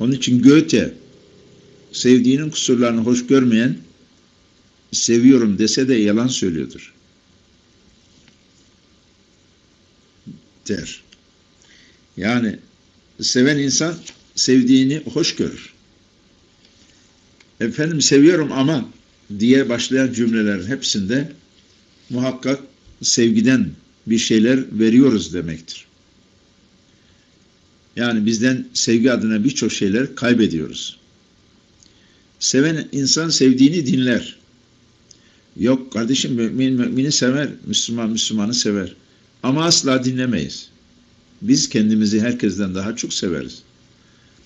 Onun için Goethe sevdiğinin kusurlarını hoş görmeyen seviyorum dese de yalan söylüyordur. Der. Yani seven insan sevdiğini hoş görür. Efendim seviyorum ama diye başlayan cümlelerin hepsinde muhakkak sevgiden bir şeyler veriyoruz demektir. Yani bizden sevgi adına birçok şeyler kaybediyoruz. Seven insan sevdiğini dinler. Yok kardeşim mümin mümini sever, Müslüman Müslümanı sever. Ama asla dinlemeyiz. Biz kendimizi herkesten daha çok severiz.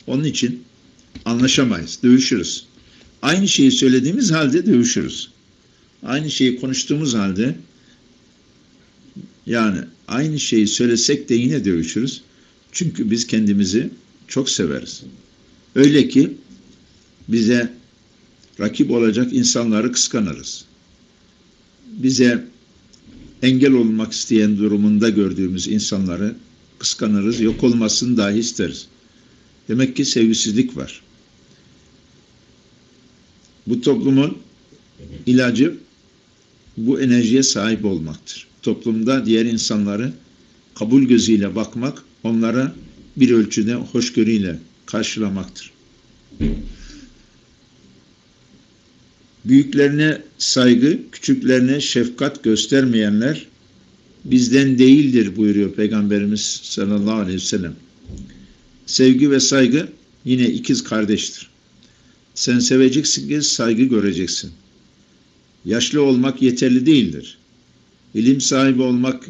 Onun için anlaşamayız, dövüşürüz. Aynı şeyi söylediğimiz halde dövüşürüz. Aynı şeyi konuştuğumuz halde yani aynı şeyi söylesek de yine dövüşürüz. Çünkü biz kendimizi çok severiz. Öyle ki bize rakip olacak insanları kıskanırız. Bize engel olmak isteyen durumunda gördüğümüz insanları kıskanırız, yok olmasını dahi isteriz. Demek ki sevgisizlik var. Bu toplumun ilacı bu enerjiye sahip olmaktır. Toplumda diğer insanları kabul gözüyle bakmak, onlara bir ölçüde hoşgörüyle karşılamaktır. Büyüklerine saygı, küçüklerine şefkat göstermeyenler bizden değildir buyuruyor Peygamberimiz sallallahu aleyhi ve sellem. Sevgi ve saygı yine ikiz kardeştir. Sen seveceksin ki saygı göreceksin. Yaşlı olmak yeterli değildir. İlim sahibi olmak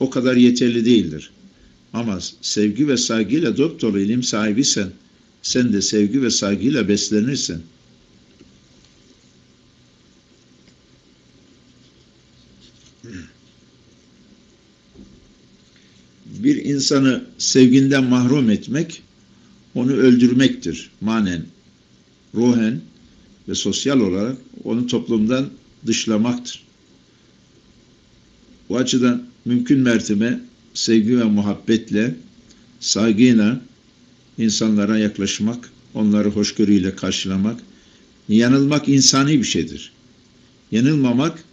o kadar yeterli değildir. Ama sevgi ve saygıyla dolu ilim sahibisen, sen de sevgi ve saygıyla beslenirsin. Bir insanı sevginden mahrum etmek, onu öldürmektir manen, ruhen ve sosyal olarak onu toplumdan dışlamaktır. Bu açıdan mümkün mertebe sevgi ve muhabbetle, saygıyla insanlara yaklaşmak, onları hoşgörüyle karşılamak, yanılmak insani bir şeydir. Yanılmamak,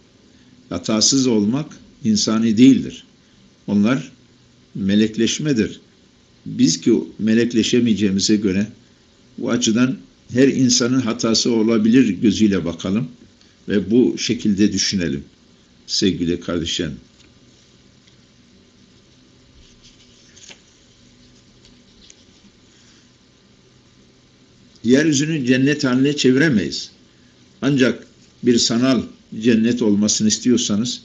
hatasız olmak insani değildir. Onlar melekleşmedir. Biz ki melekleşemeyeceğimize göre bu açıdan her insanın hatası olabilir gözüyle bakalım ve bu şekilde düşünelim sevgili kardeşlerim. Yeryüzünü cennet haline çeviremeyiz. Ancak bir sanal cennet olmasını istiyorsanız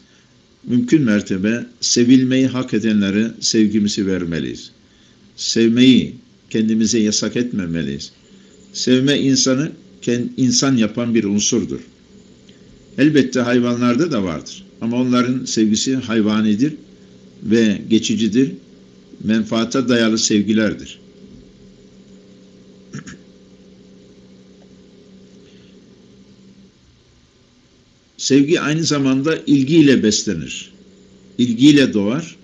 mümkün mertebe sevilmeyi hak edenlere sevgimizi vermeliyiz. Sevmeyi kendimize yasak etmemeliyiz. Sevme insanı insan yapan bir unsurdur. Elbette hayvanlarda da vardır. Ama onların sevgisi hayvanidir ve geçicidir. Menfaata dayalı sevgilerdir. Sevgi aynı zamanda ilgiyle beslenir. İlgiyle doğar.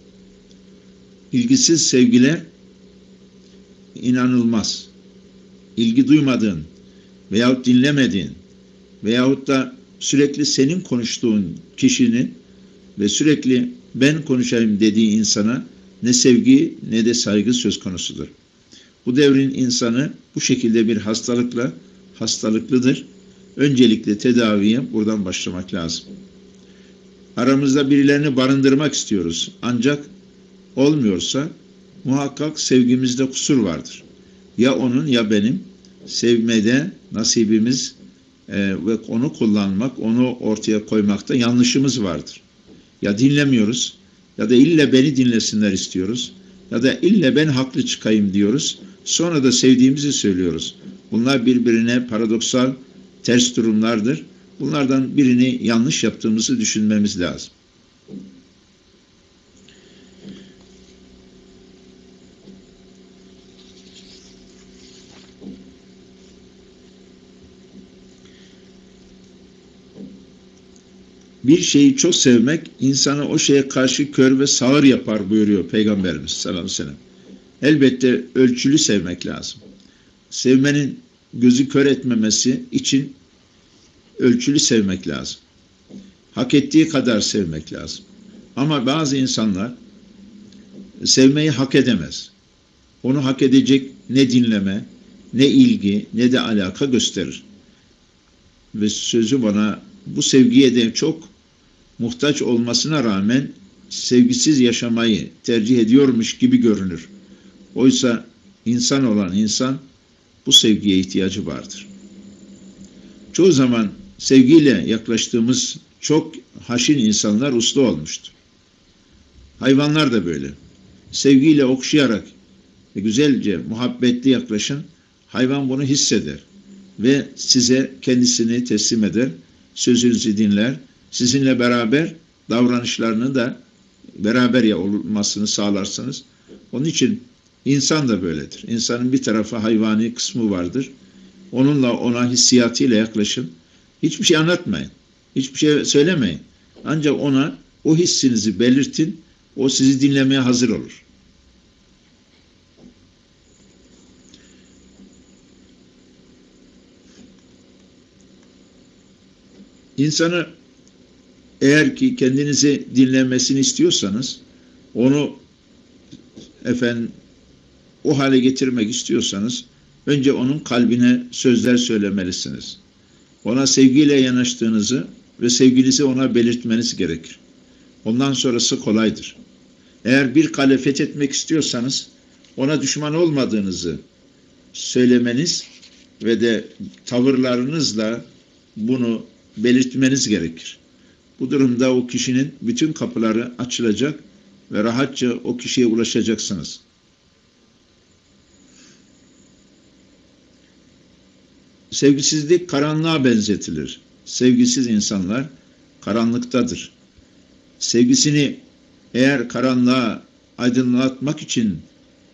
İlgisiz sevgiler inanılmaz. İlgi duymadığın veyahut dinlemediğin veyahut da sürekli senin konuştuğun kişinin ve sürekli ben konuşayım dediği insana ne sevgi ne de saygı söz konusudur. Bu devrin insanı bu şekilde bir hastalıkla hastalıklıdır. Öncelikle tedaviye buradan başlamak lazım. Aramızda birilerini barındırmak istiyoruz. Ancak olmuyorsa muhakkak sevgimizde kusur vardır. Ya onun ya benim sevmede nasibimiz e, ve onu kullanmak, onu ortaya koymakta yanlışımız vardır. Ya dinlemiyoruz ya da ille beni dinlesinler istiyoruz ya da ille ben haklı çıkayım diyoruz. Sonra da sevdiğimizi söylüyoruz. Bunlar birbirine paradoksal, ters durumlardır. Bunlardan birini yanlış yaptığımızı düşünmemiz lazım. bir şeyi çok sevmek insanı o şeye karşı kör ve sağır yapar buyuruyor Peygamberimiz sallallahu aleyhi ve sellem. Elbette ölçülü sevmek lazım. sevmenin gözü kör etmemesi için ölçülü sevmek lazım. Hak ettiği kadar sevmek lazım. Ama bazı insanlar sevmeyi hak edemez. Onu hak edecek ne dinleme, ne ilgi, ne de alaka gösterir. Ve sözü bana bu sevgiye de çok muhtaç olmasına rağmen sevgisiz yaşamayı tercih ediyormuş gibi görünür. Oysa insan olan insan bu sevgiye ihtiyacı vardır. Çoğu zaman sevgiyle yaklaştığımız çok haşin insanlar uslu olmuştur. Hayvanlar da böyle. Sevgiyle okşayarak ve güzelce muhabbetli yaklaşın, hayvan bunu hisseder ve size kendisini teslim eder, sözünüzü dinler, sizinle beraber davranışlarını da beraber ya olmasını sağlarsınız. Onun için insan da böyledir. İnsanın bir tarafı hayvani kısmı vardır. Onunla ona hissiyatıyla yaklaşın. Hiçbir şey anlatmayın. Hiçbir şey söylemeyin. Ancak ona o hissinizi belirtin. O sizi dinlemeye hazır olur. İnsanı eğer ki kendinizi dinlemesini istiyorsanız onu efendim o hale getirmek istiyorsanız önce onun kalbine sözler söylemelisiniz. Ona sevgiyle yanaştığınızı ve sevgilisi ona belirtmeniz gerekir. Ondan sonrası kolaydır. Eğer bir kale fethetmek istiyorsanız ona düşman olmadığınızı söylemeniz ve de tavırlarınızla bunu belirtmeniz gerekir. Bu durumda o kişinin bütün kapıları açılacak ve rahatça o kişiye ulaşacaksınız. Sevgisizlik karanlığa benzetilir. Sevgisiz insanlar karanlıktadır. Sevgisini eğer karanlığa aydınlatmak için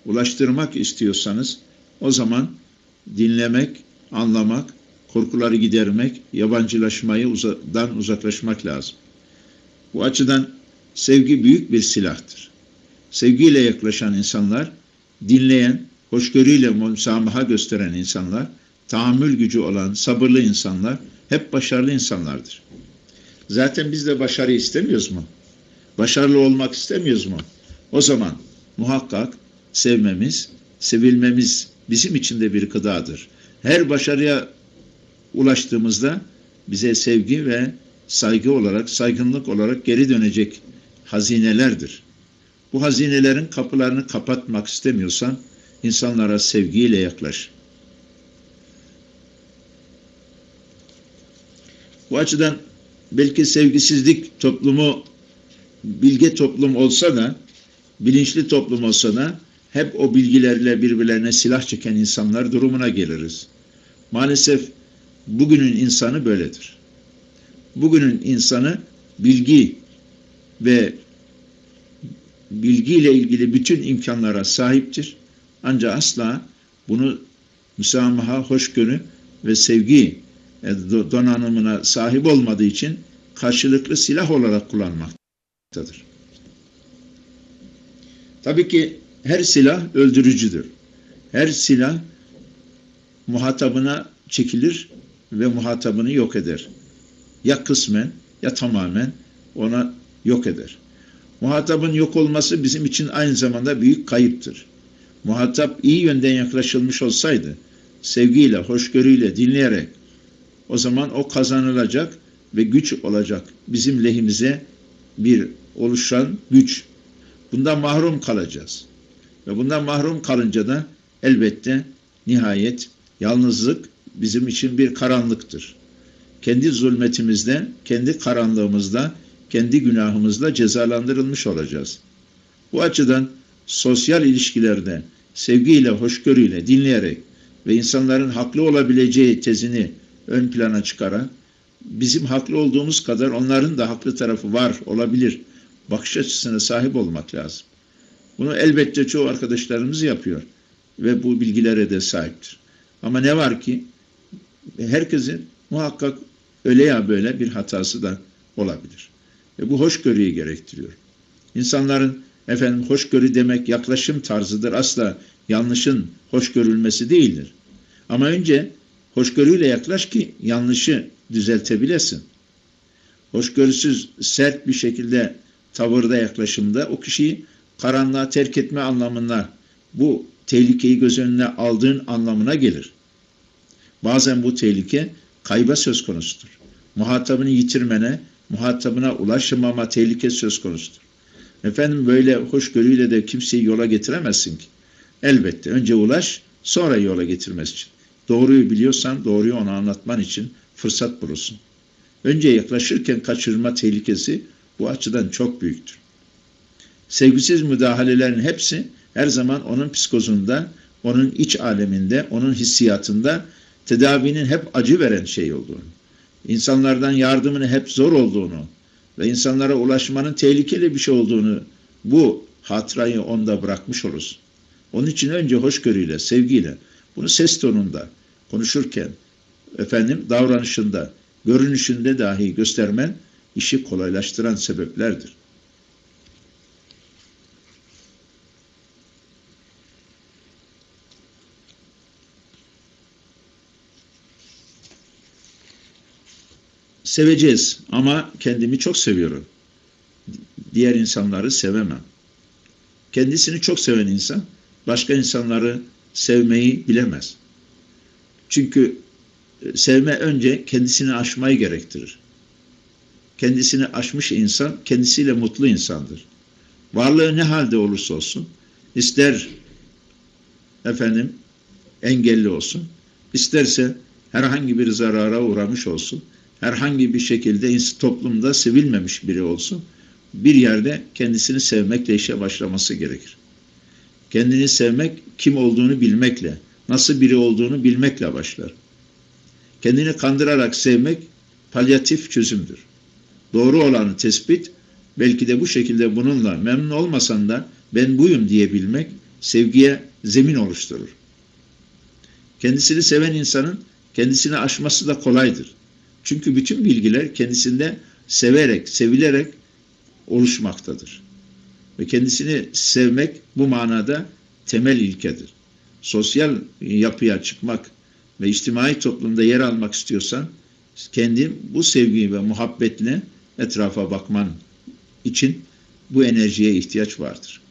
ulaştırmak istiyorsanız o zaman dinlemek, anlamak, korkuları gidermek, yabancılaşmayı dan uzaklaşmak lazım. Bu açıdan sevgi büyük bir silahtır. Sevgiyle yaklaşan insanlar, dinleyen, hoşgörüyle müsamaha gösteren insanlar, tahammül gücü olan sabırlı insanlar hep başarılı insanlardır. Zaten biz de başarı istemiyoruz mu? Başarılı olmak istemiyoruz mu? O zaman muhakkak sevmemiz, sevilmemiz bizim için de bir gıdadır. Her başarıya ulaştığımızda bize sevgi ve saygı olarak, saygınlık olarak geri dönecek hazinelerdir. Bu hazinelerin kapılarını kapatmak istemiyorsan insanlara sevgiyle yaklaş. Bu açıdan belki sevgisizlik toplumu bilge toplum olsa da, bilinçli toplum olsa da hep o bilgilerle birbirlerine silah çeken insanlar durumuna geliriz. Maalesef bugünün insanı böyledir. Bugünün insanı bilgi ve bilgiyle ilgili bütün imkanlara sahiptir. Ancak asla bunu müsamaha, hoşgörü ve sevgi donanımına sahip olmadığı için karşılıklı silah olarak kullanmaktadır. Tabii ki her silah öldürücüdür. Her silah muhatabına çekilir ve muhatabını yok eder. Ya kısmen ya tamamen ona yok eder. Muhatabın yok olması bizim için aynı zamanda büyük kayıptır. Muhatap iyi yönden yaklaşılmış olsaydı, sevgiyle, hoşgörüyle, dinleyerek o zaman o kazanılacak ve güç olacak. Bizim lehimize bir oluşan güç. Bundan mahrum kalacağız. Ve bundan mahrum kalınca da elbette nihayet yalnızlık bizim için bir karanlıktır. Kendi zulmetimizde, kendi karanlığımızda, kendi günahımızla cezalandırılmış olacağız. Bu açıdan sosyal ilişkilerde sevgiyle, hoşgörüyle, dinleyerek ve insanların haklı olabileceği tezini ön plana çıkarak bizim haklı olduğumuz kadar onların da haklı tarafı var, olabilir bakış açısına sahip olmak lazım. Bunu elbette çoğu arkadaşlarımız yapıyor ve bu bilgilere de sahiptir. Ama ne var ki herkesin muhakkak öyle ya böyle bir hatası da olabilir. Ve bu hoşgörüyü gerektiriyor. İnsanların efendim hoşgörü demek yaklaşım tarzıdır. Asla yanlışın hoş görülmesi değildir. Ama önce hoşgörüyle yaklaş ki yanlışı düzeltebilesin. Hoşgörüsüz, sert bir şekilde tavırda yaklaşımda o kişiyi karanlığa terk etme anlamına bu tehlikeyi göz önüne aldığın anlamına gelir. Bazen bu tehlike kayba söz konusudur. Muhatabını yitirmene, muhatabına ulaşamama tehlike söz konusudur. Efendim böyle hoşgörüyle de kimseyi yola getiremezsin ki. Elbette önce ulaş, sonra yola getirmesi için. Doğruyu biliyorsan doğruyu ona anlatman için fırsat bulursun. Önce yaklaşırken kaçırma tehlikesi bu açıdan çok büyüktür. Sevgisiz müdahalelerin hepsi her zaman onun psikozunda, onun iç aleminde, onun hissiyatında tedavinin hep acı veren şey olduğunu, insanlardan yardımını hep zor olduğunu ve insanlara ulaşmanın tehlikeli bir şey olduğunu bu hatırayı onda bırakmış oluruz. Onun için önce hoşgörüyle, sevgiyle, bunu ses tonunda, konuşurken, efendim davranışında, görünüşünde dahi göstermen işi kolaylaştıran sebeplerdir. Seveceğiz ama kendimi çok seviyorum. Diğer insanları sevemem. Kendisini çok seven insan başka insanları sevmeyi bilemez. Çünkü e, sevme önce kendisini aşmayı gerektirir. Kendisini aşmış insan kendisiyle mutlu insandır. Varlığı ne halde olursa olsun, ister efendim engelli olsun, isterse herhangi bir zarara uğramış olsun, herhangi bir şekilde toplumda sevilmemiş biri olsun, bir yerde kendisini sevmekle işe başlaması gerekir. Kendini sevmek kim olduğunu bilmekle, nasıl biri olduğunu bilmekle başlar. Kendini kandırarak sevmek palyatif çözümdür. Doğru olanı tespit, belki de bu şekilde bununla memnun olmasan da ben buyum diyebilmek sevgiye zemin oluşturur. Kendisini seven insanın kendisini aşması da kolaydır. Çünkü bütün bilgiler kendisinde severek, sevilerek oluşmaktadır. Ve kendisini sevmek bu manada temel ilkedir. Sosyal yapıya çıkmak ve içtimai toplumda yer almak istiyorsan kendi bu sevgi ve muhabbetle etrafa bakman için bu enerjiye ihtiyaç vardır.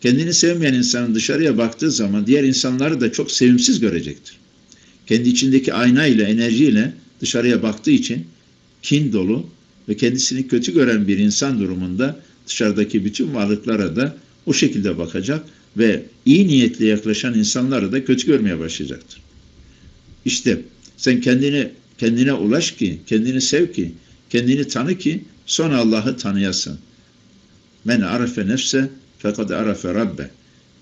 Kendini sevmeyen insanın dışarıya baktığı zaman diğer insanları da çok sevimsiz görecektir. Kendi içindeki ayna ile enerjiyle dışarıya baktığı için kin dolu ve kendisini kötü gören bir insan durumunda dışarıdaki bütün varlıklara da o şekilde bakacak ve iyi niyetle yaklaşan insanları da kötü görmeye başlayacaktır. İşte sen kendini kendine ulaş ki, kendini sev ki, kendini tanı ki sonra Allah'ı tanıyasın. Men arafe nefse fekad arafe rabbe.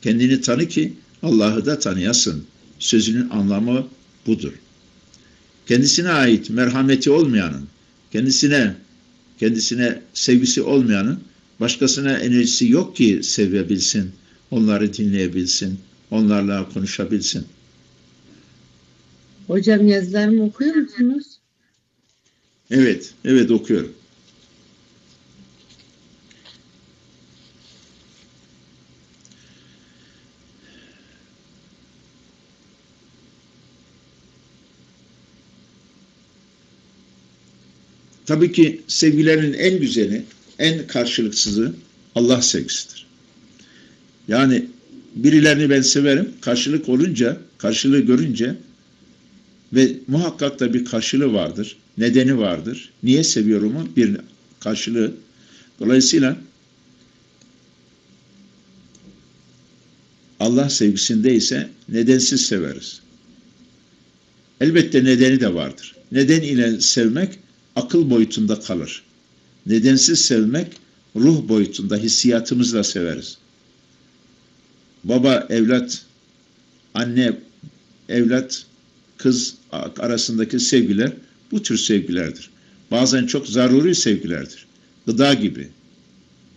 Kendini tanı ki Allah'ı da tanıyasın. Sözünün anlamı budur. Kendisine ait merhameti olmayanın, kendisine kendisine sevgisi olmayanın başkasına enerjisi yok ki sevebilsin, onları dinleyebilsin, onlarla konuşabilsin. Hocam yazılarımı okuyor musunuz? Evet, evet okuyorum. Tabii ki sevgilerin en güzeli, en karşılıksızı Allah sevgisidir. Yani birilerini ben severim, karşılık olunca, karşılığı görünce ve muhakkak da bir karşılığı vardır, nedeni vardır. Niye seviyorumu? Bir karşılığı. Dolayısıyla Allah sevgisinde ise nedensiz severiz. Elbette nedeni de vardır. Neden ile sevmek akıl boyutunda kalır. Nedensiz sevmek ruh boyutunda hissiyatımızla severiz. Baba, evlat, anne, evlat, kız arasındaki sevgiler bu tür sevgilerdir. Bazen çok zaruri sevgilerdir. Gıda gibi,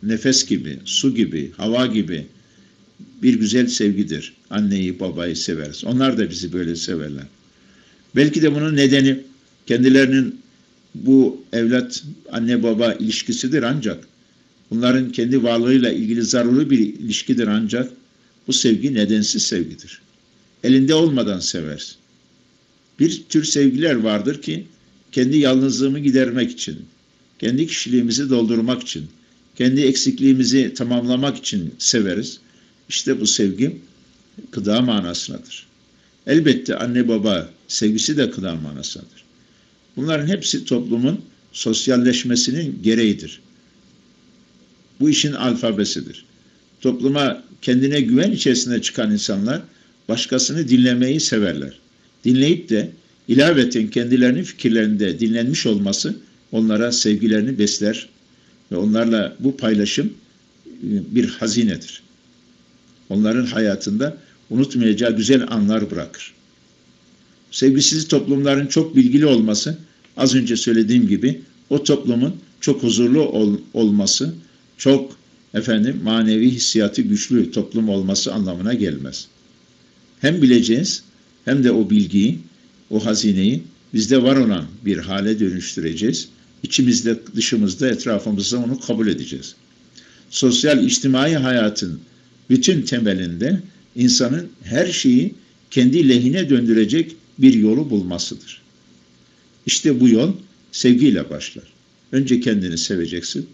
nefes gibi, su gibi, hava gibi bir güzel sevgidir. Anneyi, babayı severiz. Onlar da bizi böyle severler. Belki de bunun nedeni kendilerinin bu evlat anne baba ilişkisidir ancak bunların kendi varlığıyla ilgili zaruri bir ilişkidir ancak bu sevgi nedensiz sevgidir. Elinde olmadan seversin. Bir tür sevgiler vardır ki kendi yalnızlığımı gidermek için, kendi kişiliğimizi doldurmak için, kendi eksikliğimizi tamamlamak için severiz. İşte bu sevgi gıda manasındadır. Elbette anne baba sevgisi de gıda manasındadır. Bunların hepsi toplumun sosyalleşmesinin gereğidir. Bu işin alfabesidir. Topluma kendine güven içerisinde çıkan insanlar başkasını dinlemeyi severler. Dinleyip de ilaveten kendilerinin fikirlerinde dinlenmiş olması onlara sevgilerini besler ve onlarla bu paylaşım e, bir hazinedir. Onların hayatında unutmayacağı güzel anlar bırakır. Sevgisiz toplumların çok bilgili olması, az önce söylediğim gibi o toplumun çok huzurlu ol, olması, çok efendim manevi hissiyatı güçlü toplum olması anlamına gelmez. Hem bileceğiz hem de o bilgiyi, o hazineyi bizde var olan bir hale dönüştüreceğiz. İçimizde, dışımızda, etrafımızda onu kabul edeceğiz. Sosyal, içtimai hayatın bütün temelinde insanın her şeyi kendi lehine döndürecek bir yolu bulmasıdır. İşte bu yol sevgiyle başlar. Önce kendini seveceksin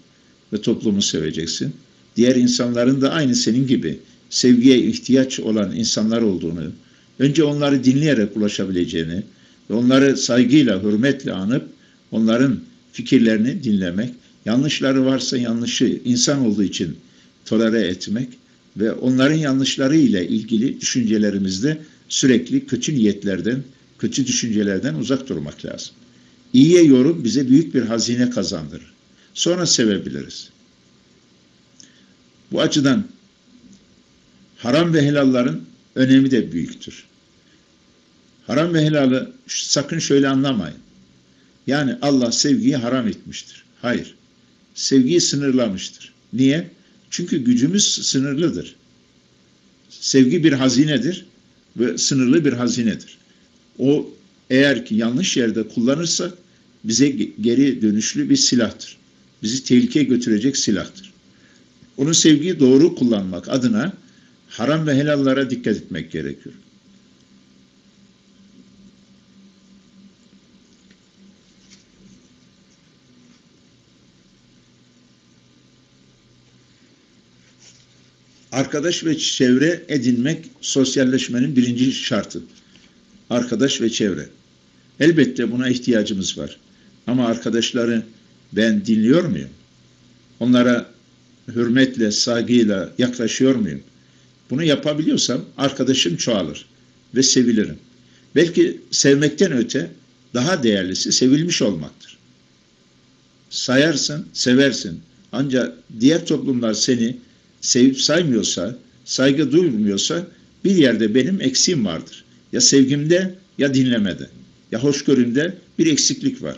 ve toplumu seveceksin. Diğer insanların da aynı senin gibi sevgiye ihtiyaç olan insanlar olduğunu, önce onları dinleyerek ulaşabileceğini ve onları saygıyla, hürmetle anıp onların fikirlerini dinlemek, yanlışları varsa yanlışı insan olduğu için tolere etmek ve onların yanlışları ile ilgili düşüncelerimizde sürekli kötü niyetlerden, kötü düşüncelerden uzak durmak lazım. İyiye yorum bize büyük bir hazine kazandırır. Sonra sevebiliriz. Bu açıdan haram ve helalların önemi de büyüktür. Haram ve helalı sakın şöyle anlamayın. Yani Allah sevgiyi haram etmiştir. Hayır. Sevgiyi sınırlamıştır. Niye? Çünkü gücümüz sınırlıdır. Sevgi bir hazinedir ve sınırlı bir hazinedir. O eğer ki yanlış yerde kullanırsa bize geri dönüşlü bir silahtır. Bizi tehlikeye götürecek silahtır. Onun sevgiyi doğru kullanmak adına haram ve helallara dikkat etmek gerekiyor. Arkadaş ve çevre edinmek sosyalleşmenin birinci şartı. Arkadaş ve çevre. Elbette buna ihtiyacımız var. Ama arkadaşları ben dinliyor muyum? Onlara hürmetle, saygıyla yaklaşıyor muyum? Bunu yapabiliyorsam arkadaşım çoğalır ve sevilirim. Belki sevmekten öte daha değerlisi sevilmiş olmaktır. Sayarsın, seversin. Ancak diğer toplumlar seni sevip saymıyorsa, saygı duymuyorsa bir yerde benim eksiğim vardır. Ya sevgimde ya dinlemede ya hoşgörümde bir eksiklik var.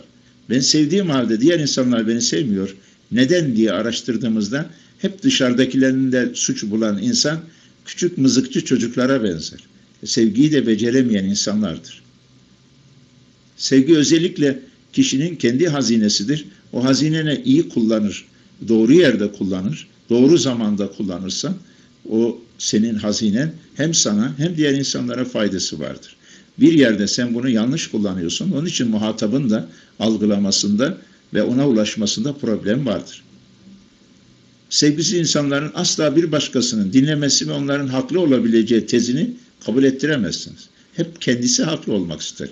Ben sevdiğim halde diğer insanlar beni sevmiyor. Neden diye araştırdığımızda hep dışarıdakilerinde suç bulan insan küçük mızıkçı çocuklara benzer. Sevgiyi de beceremeyen insanlardır. Sevgi özellikle kişinin kendi hazinesidir. O hazinene iyi kullanır, doğru yerde kullanır, doğru zamanda kullanırsan o senin hazinen hem sana hem diğer insanlara faydası vardır. Bir yerde sen bunu yanlış kullanıyorsun. Onun için muhatabın da algılamasında ve ona ulaşmasında problem vardır. Sevgisiz insanların asla bir başkasının dinlemesi ve onların haklı olabileceği tezini kabul ettiremezsiniz. Hep kendisi haklı olmak ister.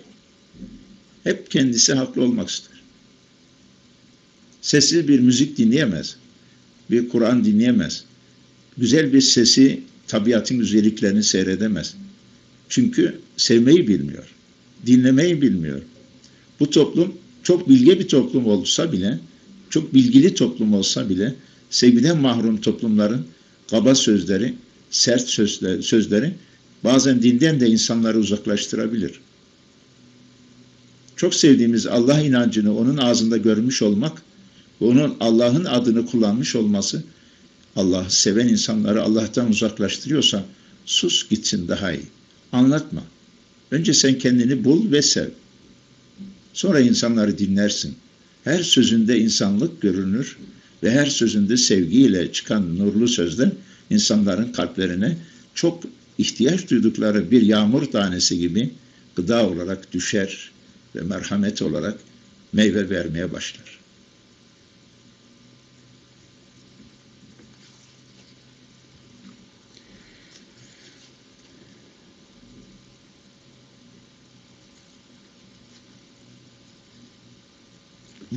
Hep kendisi haklı olmak ister. Sessiz bir müzik dinleyemez. Bir Kur'an dinleyemez. Güzel bir sesi, tabiatın güzelliklerini seyredemez. Çünkü sevmeyi bilmiyor. Dinlemeyi bilmiyor. Bu toplum çok bilge bir toplum olsa bile, çok bilgili toplum olsa bile sevgiden mahrum toplumların kaba sözleri, sert sözleri bazen dinden de insanları uzaklaştırabilir. Çok sevdiğimiz Allah inancını onun ağzında görmüş olmak onun Allah'ın adını kullanmış olması Allah'ı seven insanları Allah'tan uzaklaştırıyorsa sus gitsin daha iyi. Anlatma. Önce sen kendini bul ve sev. Sonra insanları dinlersin. Her sözünde insanlık görünür ve her sözünde sevgiyle çıkan nurlu sözler insanların kalplerine çok ihtiyaç duydukları bir yağmur tanesi gibi gıda olarak düşer ve merhamet olarak meyve vermeye başlar.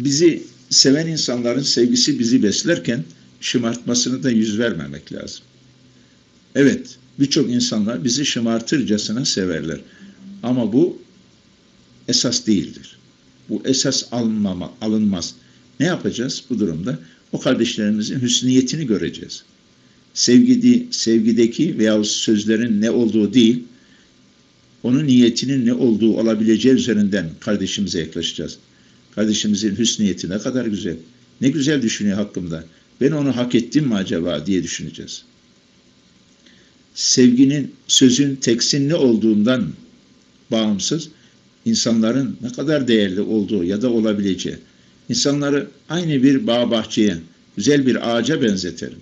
Bizi seven insanların sevgisi bizi beslerken şımartmasını da yüz vermemek lazım. Evet, birçok insanlar bizi şımartırcasına severler. Ama bu esas değildir. Bu esas alınmama, alınmaz. Ne yapacağız bu durumda? O kardeşlerimizin hüsniyetini göreceğiz. Sevgidi, sevgideki veya sözlerin ne olduğu değil, onun niyetinin ne olduğu olabileceği üzerinden kardeşimize yaklaşacağız. Kardeşimizin hüsniyeti ne kadar güzel. Ne güzel düşünüyor hakkımda. Ben onu hak ettim mi acaba diye düşüneceğiz. Sevginin, sözün, teksin ne olduğundan bağımsız insanların ne kadar değerli olduğu ya da olabileceği. İnsanları aynı bir bağ bahçeye, güzel bir ağaca benzetirim.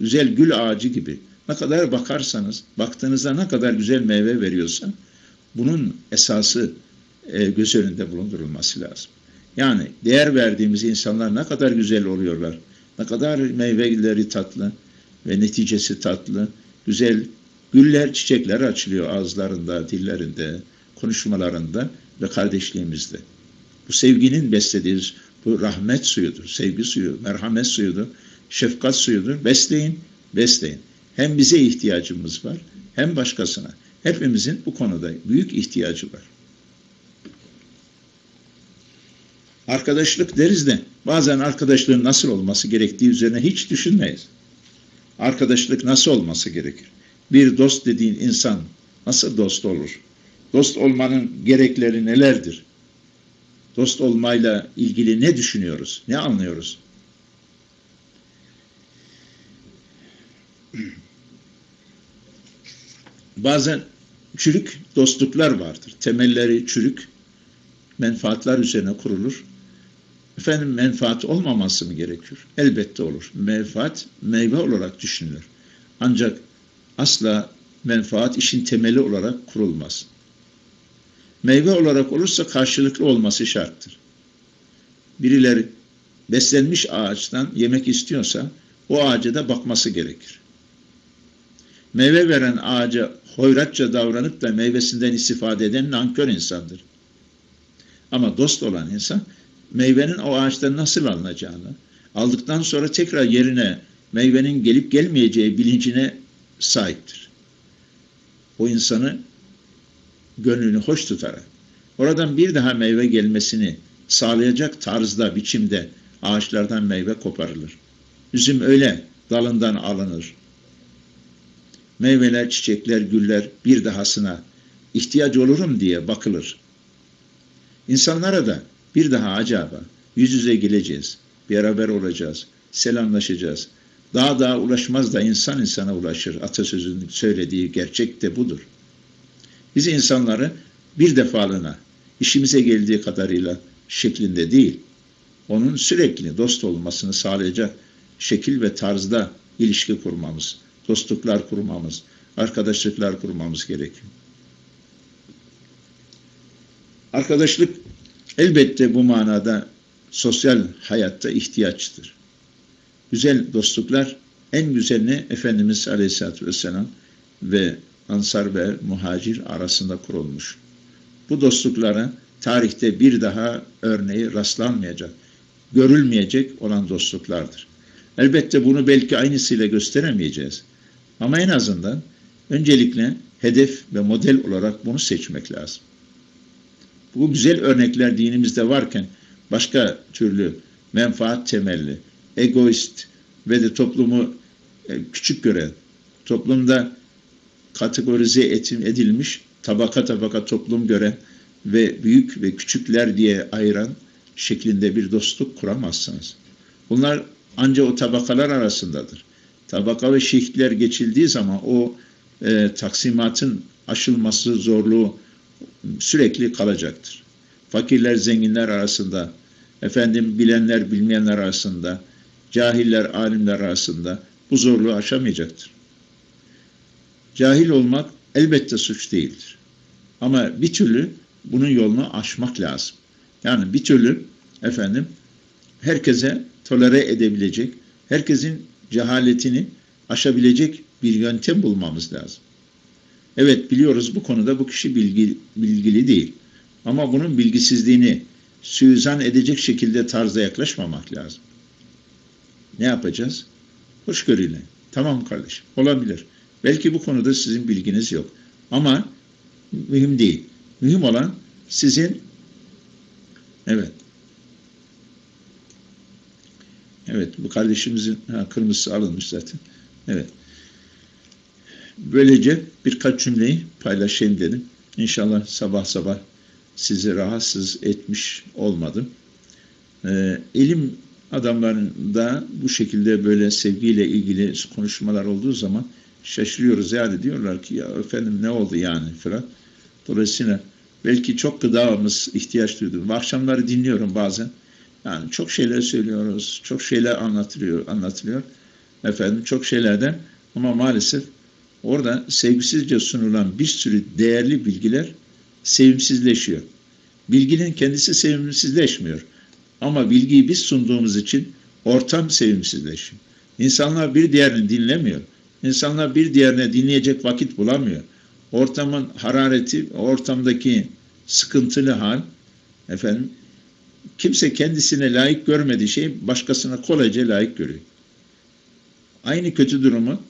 Güzel gül ağacı gibi. Ne kadar bakarsanız, baktığınızda ne kadar güzel meyve veriyorsa bunun esası e, göz önünde bulundurulması lazım. Yani değer verdiğimiz insanlar ne kadar güzel oluyorlar. Ne kadar meyveleri tatlı ve neticesi tatlı. Güzel güller, çiçekler açılıyor ağızlarında, dillerinde, konuşmalarında ve kardeşliğimizde. Bu sevginin beslediği bu rahmet suyudur, sevgi suyu, merhamet suyudur, şefkat suyudur. Besleyin, besleyin. Hem bize ihtiyacımız var hem başkasına. Hepimizin bu konuda büyük ihtiyacı var. Arkadaşlık deriz de bazen arkadaşlığın nasıl olması gerektiği üzerine hiç düşünmeyiz. Arkadaşlık nasıl olması gerekir? Bir dost dediğin insan nasıl dost olur? Dost olmanın gerekleri nelerdir? Dost olmayla ilgili ne düşünüyoruz? Ne anlıyoruz? Bazen çürük dostluklar vardır. Temelleri çürük, menfaatler üzerine kurulur. Efendim menfaat olmaması mı gerekiyor? Elbette olur. Menfaat meyve olarak düşünülür. Ancak asla menfaat işin temeli olarak kurulmaz. Meyve olarak olursa karşılıklı olması şarttır. Birileri beslenmiş ağaçtan yemek istiyorsa o ağaca da bakması gerekir. Meyve veren ağaca hoyratça davranıp da meyvesinden istifade eden nankör insandır. Ama dost olan insan meyvenin o ağaçtan nasıl alınacağını, aldıktan sonra tekrar yerine meyvenin gelip gelmeyeceği bilincine sahiptir. O insanı gönlünü hoş tutarak, oradan bir daha meyve gelmesini sağlayacak tarzda, biçimde ağaçlardan meyve koparılır. Üzüm öyle dalından alınır. Meyveler, çiçekler, güller bir dahasına ihtiyaç olurum diye bakılır. İnsanlara da bir daha acaba yüz yüze geleceğiz, beraber olacağız, selamlaşacağız. Daha daha ulaşmaz da insan insana ulaşır. Atasözünün söylediği gerçek de budur. Biz insanları bir defalığına, işimize geldiği kadarıyla şeklinde değil, onun sürekli dost olmasını sağlayacak şekil ve tarzda ilişki kurmamız, dostluklar kurmamız, arkadaşlıklar kurmamız gerekiyor. Arkadaşlık elbette bu manada sosyal hayatta ihtiyaçtır. Güzel dostluklar en güzelini Efendimiz Aleyhisselatü Vesselam ve Ansar ve Muhacir arasında kurulmuş. Bu dostluklara tarihte bir daha örneği rastlanmayacak, görülmeyecek olan dostluklardır. Elbette bunu belki aynısıyla gösteremeyeceğiz. Ama en azından öncelikle hedef ve model olarak bunu seçmek lazım. Bu güzel örnekler dinimizde varken başka türlü menfaat temelli, egoist ve de toplumu e, küçük gören, toplumda kategorize edilmiş, tabaka tabaka toplum gören ve büyük ve küçükler diye ayıran şeklinde bir dostluk kuramazsınız. Bunlar ancak o tabakalar arasındadır. Tabaka ve şihtler geçildiği zaman o e, taksimatın aşılması zorluğu sürekli kalacaktır. Fakirler zenginler arasında, efendim bilenler bilmeyenler arasında, cahiller alimler arasında bu zorluğu aşamayacaktır. Cahil olmak elbette suç değildir. Ama bir türlü bunun yolunu aşmak lazım. Yani bir türlü efendim herkese tolere edebilecek, herkesin cehaletini aşabilecek bir yöntem bulmamız lazım. Evet biliyoruz bu konuda bu kişi bilgi, bilgili değil. Ama bunun bilgisizliğini suizan edecek şekilde tarzda yaklaşmamak lazım. Ne yapacağız? Hoşgörüyle. Tamam kardeşim olabilir. Belki bu konuda sizin bilginiz yok. Ama mühim değil. Mühim olan sizin evet Evet bu kardeşimizin ha, kırmızısı alınmış zaten. Evet. Böylece birkaç cümleyi paylaşayım dedim. İnşallah sabah sabah sizi rahatsız etmiş olmadım. Ee, ilim adamlarında bu şekilde böyle sevgiyle ilgili konuşmalar olduğu zaman şaşırıyoruz. Yani diyorlar ki ya efendim ne oldu yani falan. Dolayısıyla belki çok gıdamız ihtiyaç duydu. Akşamları dinliyorum bazen. Yani çok şeyler söylüyoruz, çok şeyler anlatılıyor, anlatılıyor. Efendim çok şeylerden ama maalesef orada sevgisizce sunulan bir sürü değerli bilgiler sevimsizleşiyor. Bilginin kendisi sevimsizleşmiyor. Ama bilgiyi biz sunduğumuz için ortam sevimsizleşiyor. İnsanlar bir diğerini dinlemiyor. İnsanlar bir diğerine dinleyecek vakit bulamıyor. Ortamın harareti, ortamdaki sıkıntılı hal, efendim, kimse kendisine layık görmediği şeyi başkasına kolayca layık görüyor. Aynı kötü durumu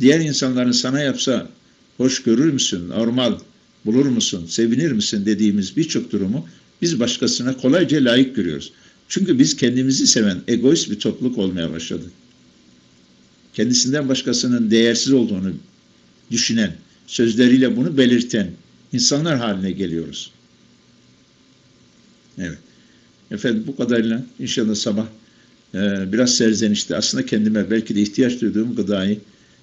diğer insanların sana yapsa hoş görür müsün, normal bulur musun, sevinir misin dediğimiz birçok durumu biz başkasına kolayca layık görüyoruz. Çünkü biz kendimizi seven egoist bir topluluk olmaya başladık. Kendisinden başkasının değersiz olduğunu düşünen, sözleriyle bunu belirten insanlar haline geliyoruz. Evet. Efendim bu kadarıyla inşallah sabah e, biraz serzenişte aslında kendime belki de ihtiyaç duyduğum gıdayı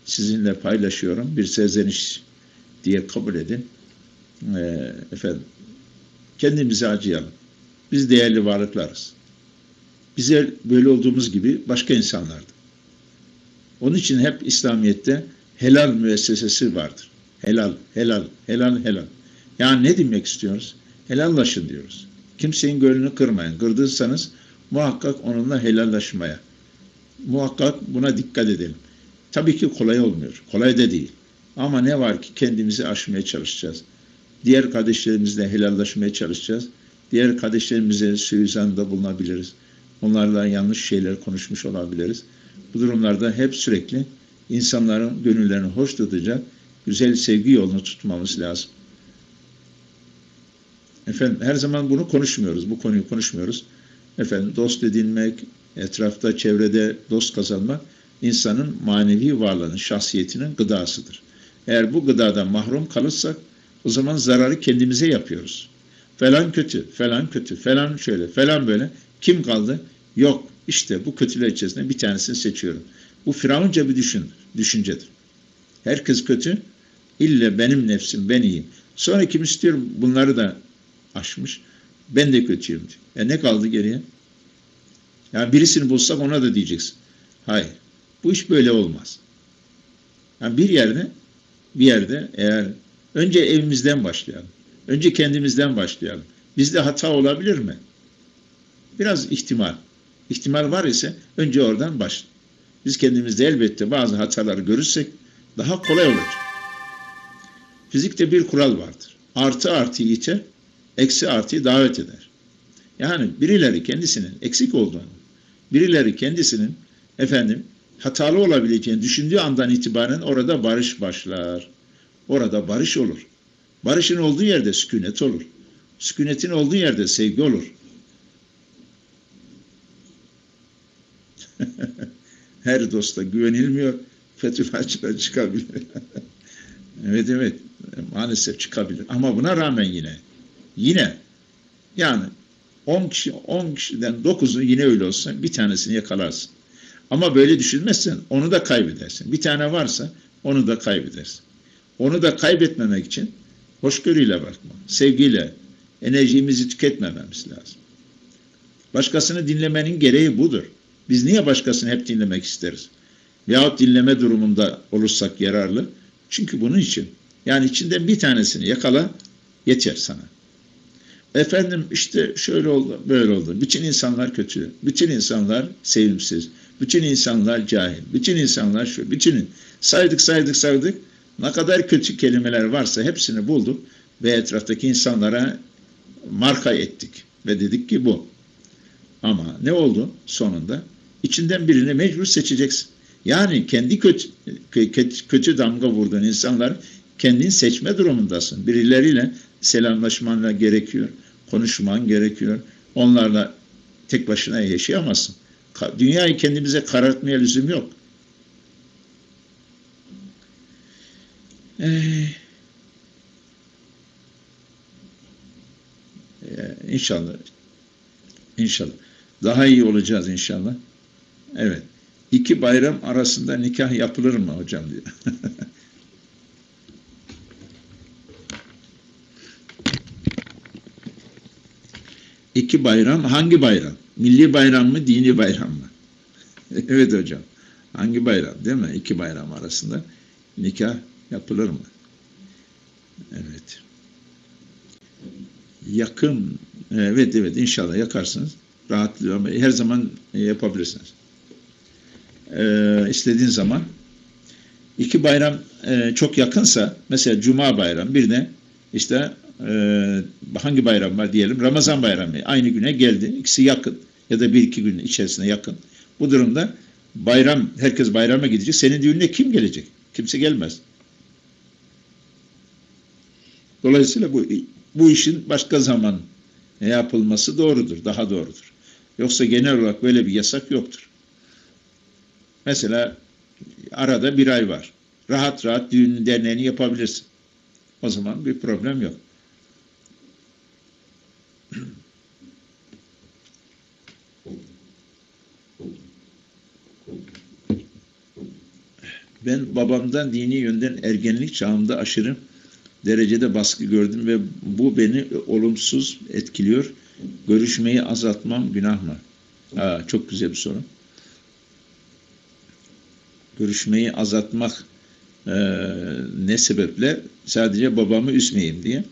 sizinle paylaşıyorum. Bir serzeniş diye kabul edin. E, efendim kendimizi acıyalım. Biz değerli varlıklarız. Bize böyle olduğumuz gibi başka insanlardı. Onun için hep İslamiyet'te helal müessesesi vardır. Helal, helal, helal, helal. Yani ne demek istiyoruz? Helallaşın diyoruz. Kimsenin gönlünü kırmayın. Kırdıysanız muhakkak onunla helallaşmaya. Muhakkak buna dikkat edelim. Tabii ki kolay olmuyor. Kolay da değil. Ama ne var ki kendimizi aşmaya çalışacağız. Diğer kardeşlerimizle helallaşmaya çalışacağız. Diğer kardeşlerimize suizanda bulunabiliriz. Onlarla yanlış şeyler konuşmuş olabiliriz. Bu durumlarda hep sürekli insanların gönüllerini hoş tutacak güzel sevgi yolunu tutmamız lazım. Efendim her zaman bunu konuşmuyoruz. Bu konuyu konuşmuyoruz. Efendim dost edinmek, etrafta, çevrede dost kazanmak insanın manevi varlığının, şahsiyetinin gıdasıdır. Eğer bu gıdadan mahrum kalırsak o zaman zararı kendimize yapıyoruz. Falan kötü, falan kötü, falan şöyle, falan böyle. Kim kaldı? Yok. İşte bu kötüler içerisinde bir tanesini seçiyorum. Bu firavunca bir düşün, düşüncedir. Herkes kötü. İlle benim nefsim, ben iyiyim. Sonra kim istiyor bunları da aşmış. Ben de kötüyüm diyor. E ne kaldı geriye? Yani birisini bulsak ona da diyeceksin. Hayır. Bu iş böyle olmaz. Yani bir yerde bir yerde eğer önce evimizden başlayalım. Önce kendimizden başlayalım. Bizde hata olabilir mi? Biraz ihtimal. İhtimal var ise önce oradan başla. Biz kendimizde elbette bazı hataları görürsek daha kolay olacak. Fizikte bir kural vardır. Artı artıyı iter, eksi artıyı davet eder. Yani birileri kendisinin eksik olduğunu, birileri kendisinin efendim hatalı olabileceğini düşündüğü andan itibaren orada barış başlar. Orada barış olur. Barışın olduğu yerde sükunet olur. Sükunetin olduğu yerde sevgi olur. Her dosta güvenilmiyor. Fethullahçılar çıkabilir. evet evet maalesef çıkabilir. Ama buna rağmen yine yine yani 10 kişi 10 kişiden 9'u yine öyle olsa bir tanesini yakalarsın. Ama böyle düşünmezsen onu da kaybedersin. Bir tane varsa onu da kaybedersin. Onu da kaybetmemek için hoşgörüyle bakma, sevgiyle, enerjimizi tüketmememiz lazım. Başkasını dinlemenin gereği budur. Biz niye başkasını hep dinlemek isteriz? Yahut dinleme durumunda olursak yararlı. Çünkü bunun için. Yani içinden bir tanesini yakala, Yeter sana. Efendim işte şöyle oldu, böyle oldu. Bütün insanlar kötü. Bütün insanlar sevimsiz. Bütün insanlar cahil. Bütün insanlar şu. Bütün saydık saydık saydık. Ne kadar kötü kelimeler varsa hepsini bulduk ve etraftaki insanlara marka ettik. Ve dedik ki bu. Ama ne oldu sonunda? İçinden birini mecbur seçeceksin. Yani kendi kötü, kötü damga vurduğun insanlar kendin seçme durumundasın. Birileriyle selamlaşmanla gerekiyor, konuşman gerekiyor. Onlarla tek başına yaşayamazsın. Dünyayı kendimize karartmaya lüzum yok. Ee, inşallah. İnşallah. Daha iyi olacağız inşallah. Evet. İki bayram arasında nikah yapılır mı hocam diyor. İki bayram hangi bayram? Milli bayram mı, dini bayram mı? evet hocam. Hangi bayram değil mi? İki bayram arasında nikah yapılır mı? Evet. Yakın. Evet evet inşallah yakarsınız. Rahatlıyor ama her zaman yapabilirsiniz. Ee, istediğin zaman. İki bayram e, çok yakınsa mesela Cuma bayram bir de işte e, hangi bayram var diyelim Ramazan bayramı aynı güne geldi. İkisi yakın ya da bir iki gün içerisinde yakın. Bu durumda bayram herkes bayrama gidecek. Senin düğününe kim gelecek? Kimse gelmez. Dolayısıyla bu bu işin başka zaman yapılması doğrudur, daha doğrudur. Yoksa genel olarak böyle bir yasak yoktur. Mesela arada bir ay var. Rahat rahat düğün derneğini yapabilirsin. O zaman bir problem yok. Ben babamdan dini yönden ergenlik çağımda aşırı derecede baskı gördüm ve bu beni olumsuz etkiliyor. Görüşmeyi azaltmam günah mı? Aa, çok güzel bir soru. Görüşmeyi azaltmak e, ne sebeple? Sadece babamı üzmeyeyim diye.